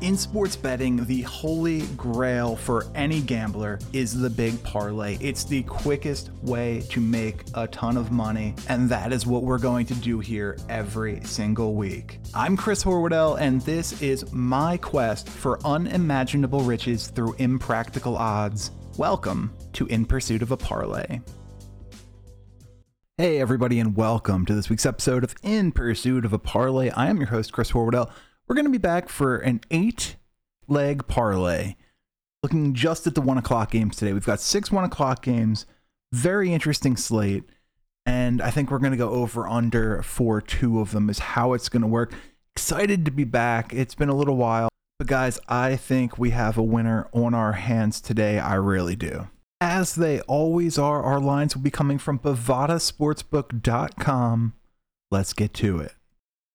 In sports betting, the holy grail for any gambler is the big parlay. It's the quickest way to make a ton of money, and that is what we're going to do here every single week. I'm Chris Horwoodell, and this is my quest for unimaginable riches through impractical odds. Welcome to In Pursuit of a Parlay. Hey, everybody, and welcome to this week's episode of In Pursuit of a Parlay. I am your host, Chris Horwoodell. We're going to be back for an eight leg parlay. Looking just at the one o'clock games today. We've got six one o'clock games. Very interesting slate. And I think we're going to go over under for two of them, is how it's going to work. Excited to be back. It's been a little while. But guys, I think we have a winner on our hands today. I really do. As they always are, our lines will be coming from bovadasportsbook.com. Let's get to it.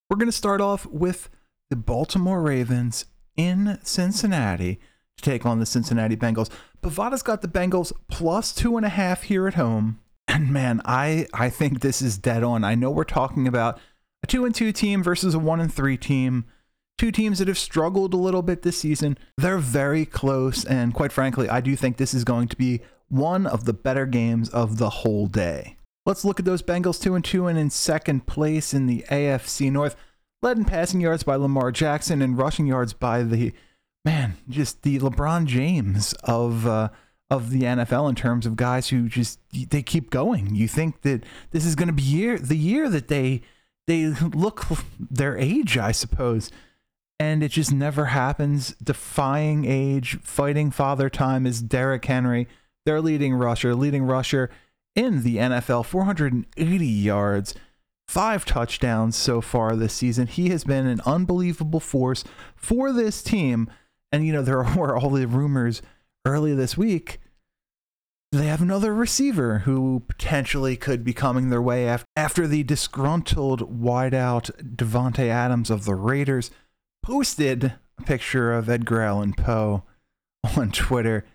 We're going to start off with the Baltimore Ravens in Cincinnati to take on the Cincinnati Bengals. Bovada's got the Bengals plus two and a half here at home. And man, I, I think this is dead on. I know we're talking about a two and two team versus a one and three team. Two teams that have struggled a little bit this season. They're very close, and quite frankly, I do think this is going to be one of the better games of the whole day. Let's look at those Bengals 2 and 2 and in second place in the AFC North led in passing yards by Lamar Jackson and rushing yards by the man, just the LeBron James of uh, of the NFL in terms of guys who just they keep going. You think that this is going to be year the year that they they look their age, I suppose. And it just never happens. Defying age, fighting father time is Derrick Henry, their leading rusher, leading rusher in the NFL, 480 yards five touchdowns so far this season. He has been an unbelievable force for this team. And, you know, there were all the rumors early this week. They have another receiver who potentially could be coming their way after the disgruntled wideout Davante Adams of the Raiders posted a picture of Edgar Allan Poe on Twitter.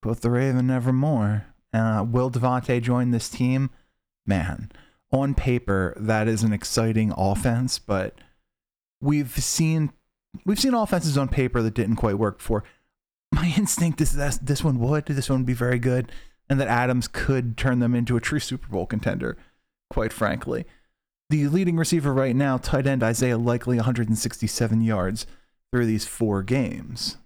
Both the Raven nevermore. Uh, will Davante join this team? Man, on paper that is an exciting offense, but we've seen we've seen offenses on paper that didn't quite work before. My instinct is that this one would, this one would be very good, and that Adams could turn them into a true Super Bowl contender, quite frankly. The leading receiver right now, tight end Isaiah Likely, 167 yards through these four games.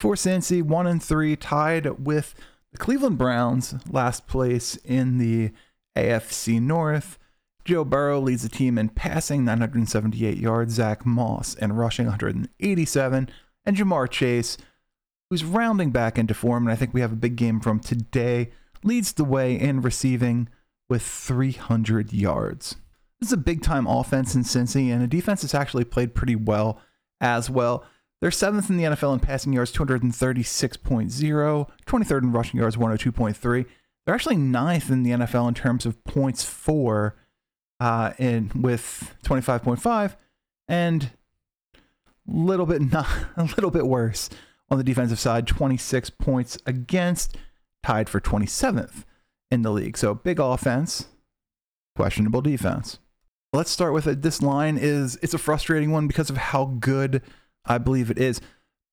For Cincy, one and three, tied with the Cleveland Browns, last place in the AFC North. Joe Burrow leads the team in passing 978 yards, Zach Moss in rushing 187, and Ja'Marr Chase, who's rounding back into form, and I think we have a big game from today, leads the way in receiving with 300 yards. This is a big time offense in Cincy, and a defense that's actually played pretty well as well. They're seventh in the NFL in passing yards, 236.0, 23rd in rushing yards, 102.3. They're actually ninth in the NFL in terms of points for, uh, in with 25.5, and little bit not a little bit worse on the defensive side, 26 points against, tied for 27th in the league. So big offense, questionable defense. Let's start with it. This line is it's a frustrating one because of how good I believe it is.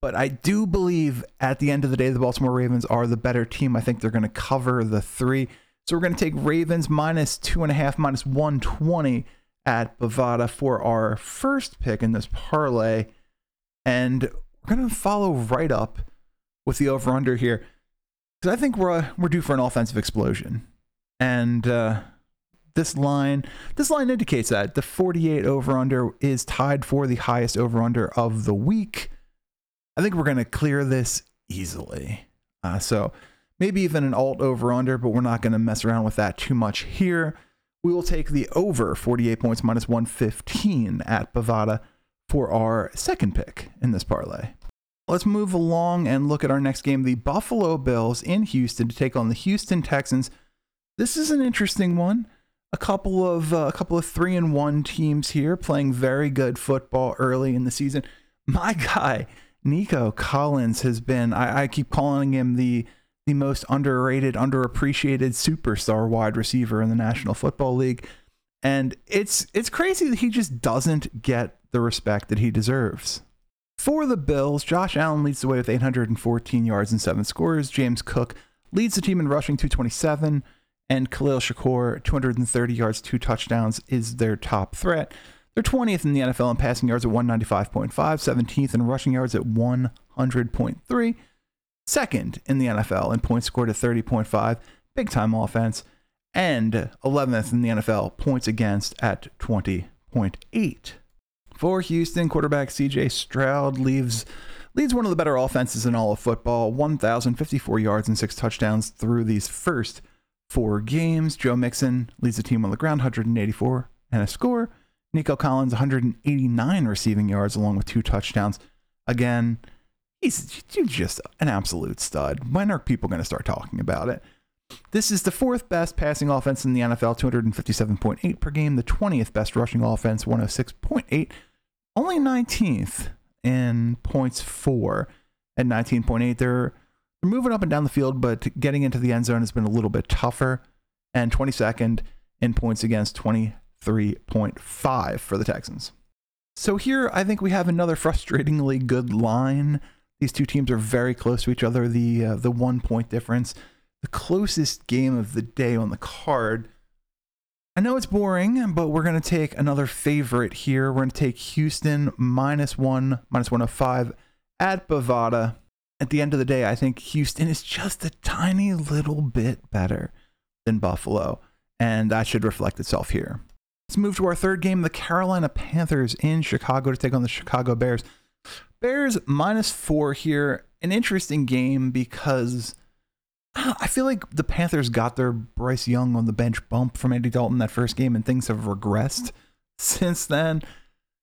But I do believe at the end of the day, the Baltimore Ravens are the better team. I think they're going to cover the three. So we're going to take Ravens minus two and a half, minus 120 at Bovada for our first pick in this parlay. And we're going to follow right up with the over under here. Because I think we're, uh, we're due for an offensive explosion. And uh, this line this line indicates that the 48 over under is tied for the highest over under of the week. I think we're going to clear this easily. Uh, so maybe even an alt over under, but we're not going to mess around with that too much here. We will take the over 48 points minus 115 at Bovada for our second pick in this parlay. Let's move along and look at our next game the Buffalo Bills in Houston to take on the Houston Texans. This is an interesting one. A couple of uh, a couple of 3 and 1 teams here playing very good football early in the season. My guy Nico Collins has been I, I keep calling him the the most underrated, underappreciated superstar wide receiver in the National Football League. And it's it's crazy that he just doesn't get the respect that he deserves. For the Bills, Josh Allen leads the way with 814 yards and seven scores. James Cook leads the team in rushing 227, and Khalil Shakir 230 yards, two touchdowns is their top threat. They're 20th in the NFL in passing yards at 195.5, 17th in rushing yards at 100.3, second in the NFL in points scored at 30.5, big time offense, and 11th in the NFL points against at 20.8. For Houston, quarterback CJ Stroud leaves leads one of the better offenses in all of football, 1,054 yards and six touchdowns through these first four games. Joe Mixon leads the team on the ground, 184 and a score. Nico Collins, 189 receiving yards along with two touchdowns. Again, he's just an absolute stud. When are people going to start talking about it? This is the fourth best passing offense in the NFL, 257.8 per game. The 20th best rushing offense, 106.8. Only 19th in points for at 19.8. They're, they're moving up and down the field, but getting into the end zone has been a little bit tougher. And 22nd in points against, 23.5 for the Texans. So here, I think we have another frustratingly good line. These two teams are very close to each other. The uh, the one point difference the closest game of the day on the card. I know it's boring, but we're going to take another favorite here. We're going to take Houston minus one, minus 105 at Bovada. At the end of the day, I think Houston is just a tiny little bit better than Buffalo, and that should reflect itself here. Let's move to our third game the Carolina Panthers in Chicago to take on the Chicago Bears. Bears minus four here. An interesting game because I feel like the Panthers got their Bryce Young on the bench bump from Andy Dalton that first game, and things have regressed since then.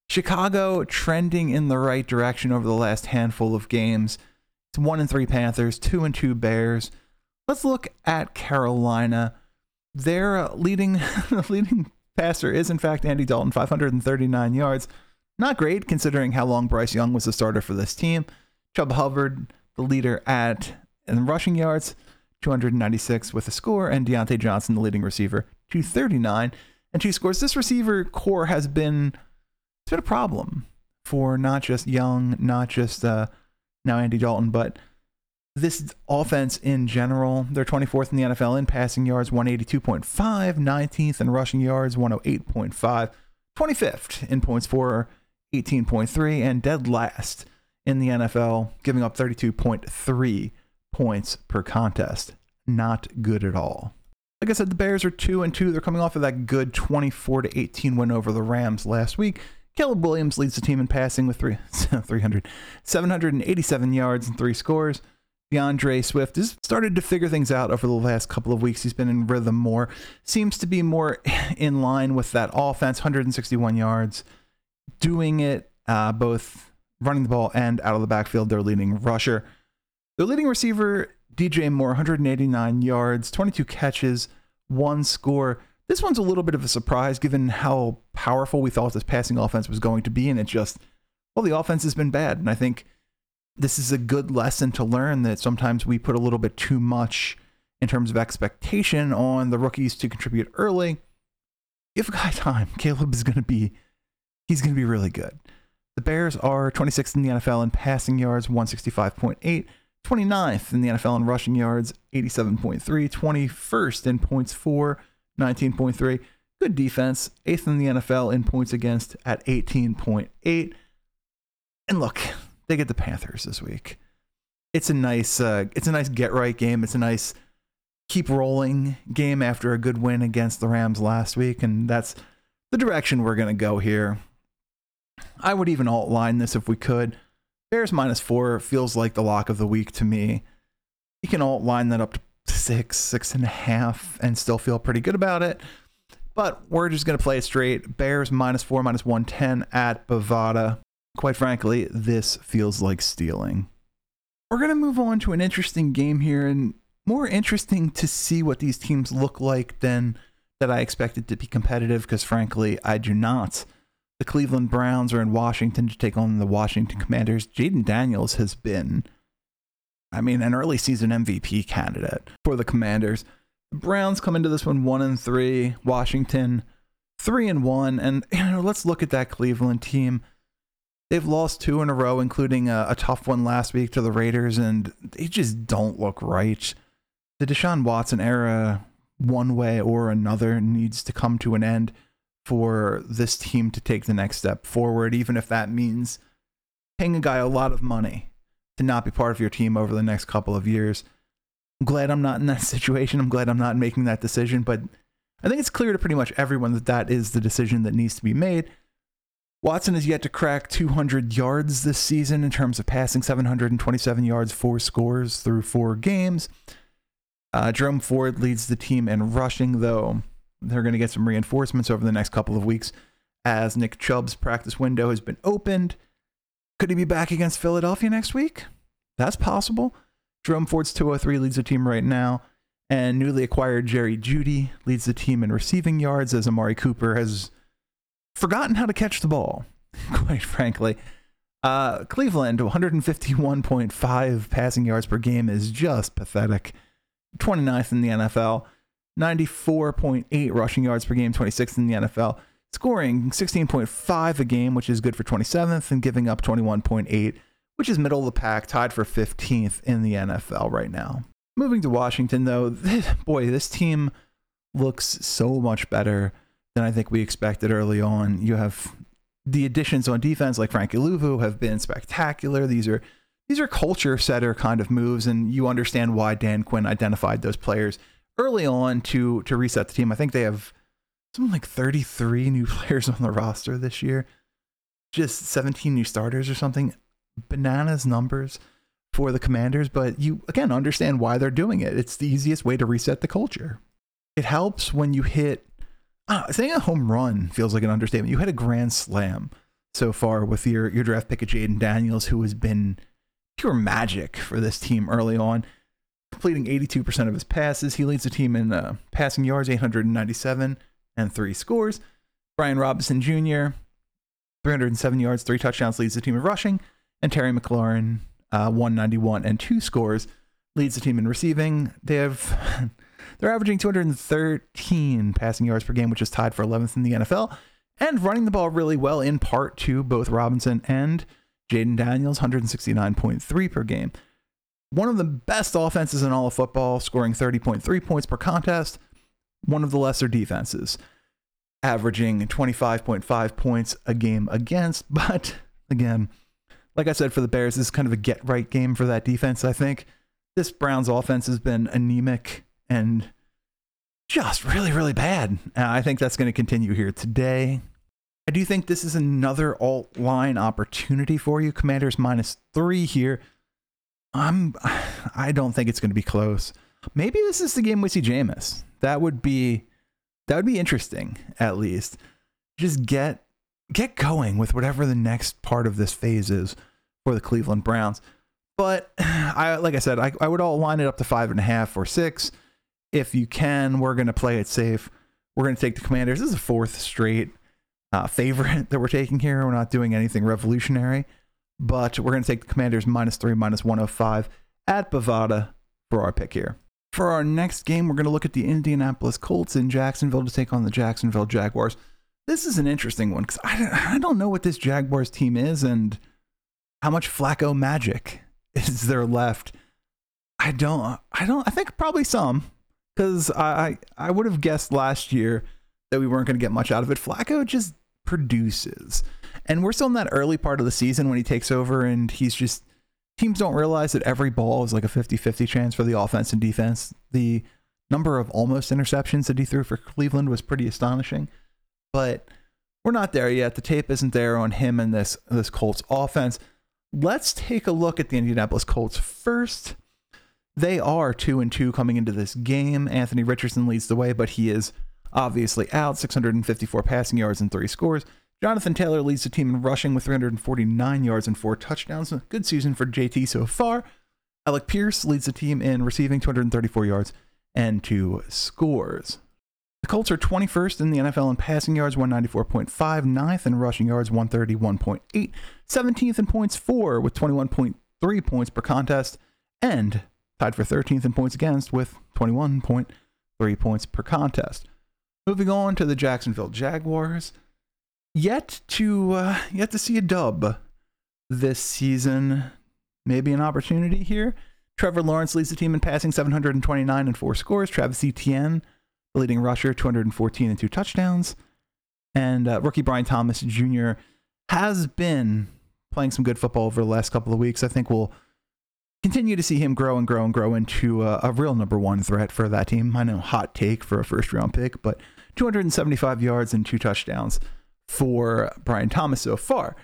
Chicago trending in the right direction over the last handful of games. It's one and three Panthers, two and two Bears. Let's look at Carolina. Their uh, leading leading passer is in fact Andy Dalton, 539 yards. Not great considering how long Bryce Young was the starter for this team. Chuba Hubbard, the leader at in rushing yards. 296 with a score, and Diontae Johnson, the leading receiver, 239 and two scores. This receiver core has been it's been a problem for not just Young, not just uh, now Andy Dalton, but this offense in general. They're 24th in the NFL in passing yards, 182.5, 19th in rushing yards, 108.5, 25th in points for 18.3, and dead last in the NFL, giving up 32.3 points per contest. Not good at all. Like I said, the Bears are 2 and 2. They're coming off of that good 24 to 18 win over the Rams last week. Caleb Williams leads the team in passing with three, 300, 787 yards and three scores. D'Andre Swift has started to figure things out over the last couple of weeks. He's been in rhythm more. Seems to be more in line with that offense, 161 yards. Doing it uh, both running the ball and out of the backfield. Their leading rusher. Their leading receiver, DJ Moore, 189 yards, 22 catches, one score. This one's a little bit of a surprise given how powerful we thought this passing offense was going to be. And it just, well, the offense has been bad. And I think this is a good lesson to learn that sometimes we put a little bit too much in terms of expectation on the rookies to contribute early. Give a guy time. Caleb is going to be, he's going to be really good. The Bears are 26th in the NFL in passing yards, 165.8. 29th in the NFL in rushing yards, 87.3, 21st in points for, 19.3. Good defense, 8th in the NFL in points against at 18.8. And look, they get the Panthers this week. It's a nice uh, it's a nice get right game. It's a nice keep rolling game after a good win against the Rams last week and that's the direction we're going to go here. I would even outline this if we could. Bears minus four feels like the lock of the week to me. You can all line that up to six, six and a half, and still feel pretty good about it. But we're just going to play it straight. Bears minus four, minus 110 at Bovada. Quite frankly, this feels like stealing. We're going to move on to an interesting game here, and more interesting to see what these teams look like than that I expected to be competitive, because frankly, I do not. The Cleveland Browns are in Washington to take on the Washington Commanders. Jayden Daniels has been, I mean, an early season MVP candidate for the Commanders. The Browns come into this one one and three. Washington three and one. And you know, let's look at that Cleveland team. They've lost two in a row, including a, a tough one last week to the Raiders, and they just don't look right. The Deshaun Watson era, one way or another, needs to come to an end for this team to take the next step forward, even if that means paying a guy a lot of money to not be part of your team over the next couple of years. I'm glad I'm not in that situation. I'm glad I'm not making that decision, but I think it's clear to pretty much everyone that that is the decision that needs to be made. Watson has yet to crack 200 yards this season in terms of passing, 727 yards, four scores through four games. Uh, Jerome Ford leads the team in rushing, though they're going to get some reinforcements over the next couple of weeks as Nick Chubb's practice window has been opened. Could he be back against Philadelphia next week? That's possible. Jerome Ford's 203 leads the team right now, and newly acquired Jerry Jeudy leads the team in receiving yards as Amari Cooper has forgotten how to catch the ball, quite frankly. Uh, Cleveland, 151.5 passing yards per game is just pathetic. 29th in the NFL. 94.8 rushing yards per game, 26th in the NFL. Scoring 16.5 a game, which is good for 27th, and giving up 21.8, which is middle of the pack, tied for 15th in the NFL right now. Moving to Washington, though, boy, this team looks so much better than I think we expected early on. You have the additions on defense, like Frankie Luvu, have been spectacular. These are these are culture setter kind of moves, and you understand why Dan Quinn identified those players early on to to reset the team. I think they have something like 33 new players on the roster this year, just 17 new starters or something. Bananas numbers for the Commanders, but you again understand why they're doing it. It's the easiest way to reset the culture. It helps when you hit. Uh, saying a home run feels like an understatement. You had a grand slam so far with your your draft pick of Jayden Daniels, who has been pure magic for this team early on, completing 82% of his passes. He leads the team in uh, passing yards, 897 and three scores. Brian Robinson Jr., 307 yards, three touchdowns, leads the team in rushing. And Terry McLaurin, uh, 191 and two scores, leads the team in receiving. They have they're averaging 213 passing yards per game, which is tied for 11th in the NFL, and running the ball really well in part to both Robinson and Jayden Daniels, 169.3 per game. One of the best offenses in all of football, scoring 30.3 points per contest. One of the lesser defenses, averaging 25.5 points a game against. But again, like I said for the Bears, this is kind of a get right game for that defense, I think. This Browns offense has been anemic and just really, really bad. I think that's going to continue here today. I do think this is another alt line opportunity for you. Commanders minus three here. I'm I don't think it's going to be close. Maybe this is the game we see Jameis. That would be that would be interesting at least. Just get get going with whatever the next part of this phase is for the Cleveland Browns. But I like I said, I, I would all line it up to five and a half or six. If you can, we're gonna play it safe. We're gonna take the commanders. This is a fourth straight uh, favorite that we're taking here. We're not doing anything revolutionary, but we're going to take the Commanders minus three, minus 105 at Bovada for our pick here. For our next game, we're going to look at the Indianapolis Colts in Jacksonville to take on the Jacksonville Jaguars. This is an interesting one because I, I don't know what this Jaguars team is and how much Flacco magic is there left. I don't, I don't, I think probably some because I, I would have guessed last year that we weren't going to get much out of it. Flacco just produces. And we're still in that early part of the season when he takes over and he's just teams don't realize that every ball is like a 50-50 chance for the offense and defense. The number of almost interceptions that he threw for Cleveland was pretty astonishing. But we're not there yet. The tape isn't there on him and this this Colts offense. Let's take a look at the Indianapolis Colts first. They are 2 and 2 coming into this game. Anthony Richardson leads the way, but he is obviously out, 654 passing yards and three scores. Jonathan Taylor leads the team in rushing with 349 yards and four touchdowns. Good season for JT so far. Alec Pierce leads the team in receiving 234 yards and two scores. The Colts are 21st in the NFL in passing yards, 194.5, 9th in rushing yards, 131.8, 17th in points, 4 with 21.3 points per contest, and tied for 13th in points against with 21.3 points per contest. Moving on to the Jacksonville Jaguars. Yet to uh, yet to see a dub this seaon. Maybe an opportunity here. Trevor Lawrence leads the team in passing 729 and four scores. Travis Etienne, the leading rusher, 214 and two touchdowns. And uh, rookie Brian Thomas Jr. has been playing some good football over the last couple of weeks. I think we'll continue to see him grow and grow and grow into a, a real number one threat for that team. I know, hot take for a first round pick, but 275 yards and two touchdowns for Brian Thomas so far.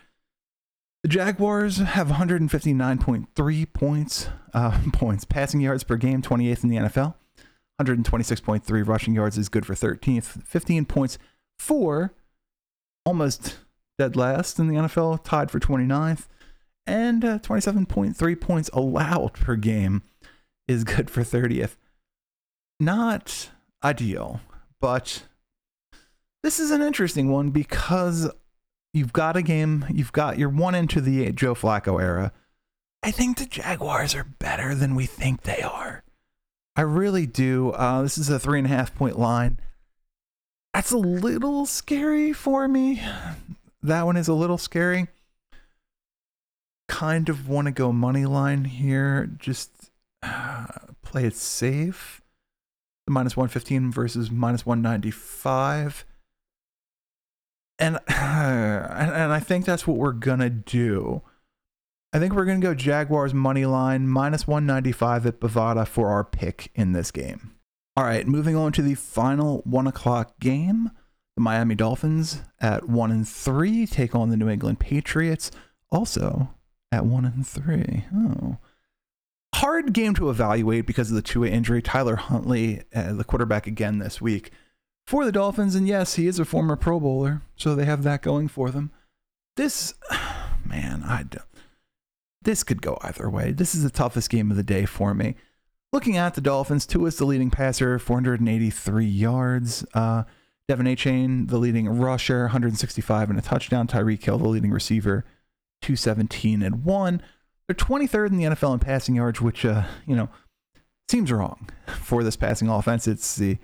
The Jaguars have 159.3 points, uh, points passing yards per game, 28th in the NFL. 126.3 rushing yards is good for 13th. 15 points for almost dead last in the NFL, tied for 29th. And uh, 27.3 points allowed per game is good for 30th. Not ideal, but this is an interesting one because you've got a game, you've got you're one into the Joe Flacco era. I think the Jaguars are better than we think they are. I really do. Uh, this is a three and a half point line. That's a little scary for me. That one is a little scary. Kind of want to go money line here. Just uh, play it safe. The minus 115 versus minus 195 and and I think that's what we're gonna do. I think we're gonna go Jaguars money line minus 195 at Bovada for our pick in this game. All right, moving on to the final one o'clock game. The Miami Dolphins at one and three take on the New England Patriots, also at one and three. Oh, hard game to evaluate because of the two-way injury. Tyler Huntley, uh, the quarterback again this week for the Dolphins. And yes, he is a former Pro Bowler, so they have that going for them. This, man, I don't. This could go either way. This is the toughest game of the day for me. Looking at the Dolphins, Tua is the leading passer, 483 yards. Uh, De'Von Achane, the leading rusher, 165 and a touchdown. Tyreek Hill, the leading receiver, 217 and one. They're 23rd in the NFL in passing yards, which, uh, you know, seems wrong for this passing offense. It's the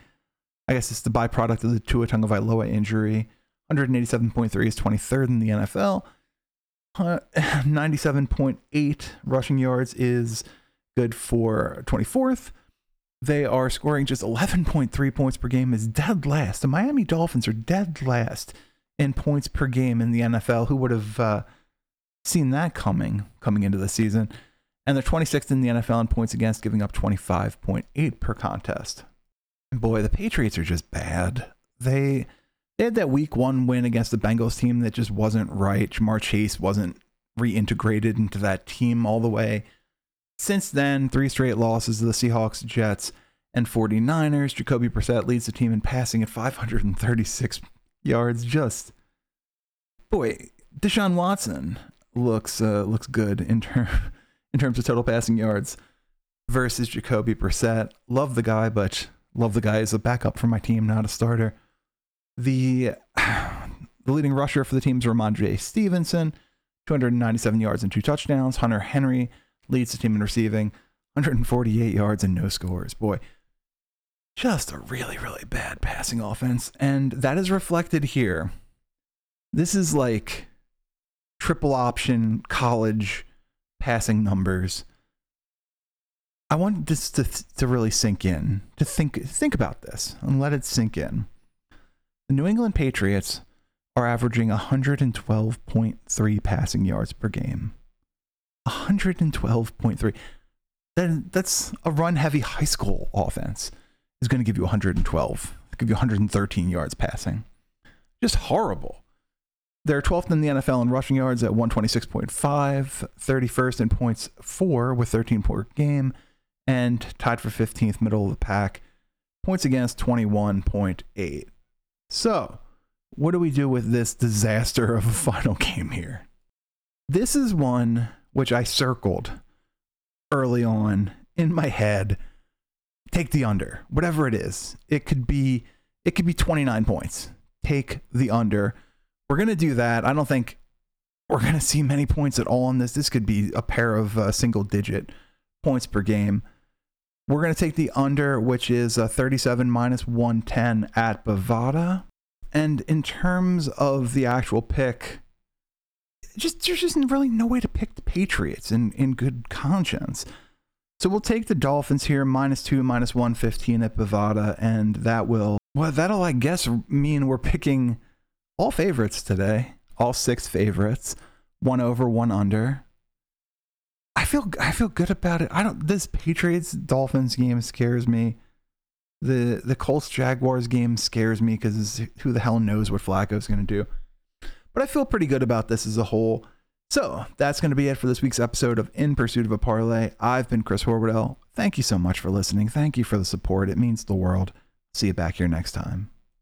I guess it's the byproduct of the Tua Tagovailoa injury. 187.3 is 23rd in the NFL. Uh, 97.8 rushing yards is good for 24th. They are scoring just 11.3 points per game is dead last. The Miami Dolphins are dead last in points per game in the NFL. Who would have uh, seen that coming coming into the season? And they're 26th in the NFL in points against, giving up 25.8 per contest And boy, the Patriots are just bad. They they had that week one win against the Bengals team that just wasn't right. Ja'Marr Chase wasn't reintegrated into that team all the way. Since then, three straight losses to the Seahawks, Jets, and 49ers. Jacoby Brissett leads the team in passing at 536 yards. Just boy, Deshaun Watson looks uh, looks good in term in terms of total passing yards versus Jacoby Brissett. Love the guy, but Love the guy as a backup for my team, not a starter. The the leading rusher for the team is Rhamondre Stevenson, 297 yards and two touchdowns. Hunter Henry leads the team in receiving, 148 yards and no scores. Boy, just a really, really bad passing offense. And that is reflected here. This is like triple option college passing numbers I want this to to really sink in. To think think about this and let it sink in. The New England Patriots are averaging 112.3 passing yards per game. 112.3. Then that's a run heavy high school offense is going to give you 112, give you 113 yards passing. Just horrible. They're 12th in the NFL in rushing yards at 126.5, 31st in points four with 13 per game, and tied for 15th, middle of the pack. Points against 21.8. So, what do we do with this disaster of a final game here? This is one which I circled early on in my head. Take the under, whatever it is. It could be it could be 29 points. Take the under. We're going to do that. I don't think we're going to see many points at all on this. This could be a pair of uh, single digit points per game. We're going to take the under, which is a 37 minus 110 at Bovada. And in terms of the actual pick, just there's just really no way to pick the Patriots in, in good conscience. So we'll take the Dolphins here, minus two, minus 115 at Bovada, and that will, well, that'll, I guess, mean we're picking all favorites today, all six favorites, one over, one under. I feel I feel good about it. I don't this Patriots Dolphins game scares me. The the Colts Jaguars game scares me because who the hell knows what Flacco's going to do. But I feel pretty good about this as a whole. So that's going to be it for this week's episode of In Pursuit of a Parlay. I've been Chris Horwoodell. Thank you so much for listening. Thank you for the support. It means the world. See you back here next time.